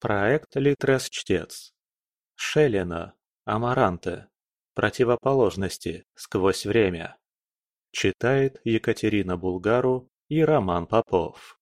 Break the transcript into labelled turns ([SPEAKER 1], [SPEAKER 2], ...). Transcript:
[SPEAKER 1] Проект Литрес-Чтец. Шеллина. Амаранте. Противоположности. Сквозь время. Читает Екатерина Булгару и Роман Попов.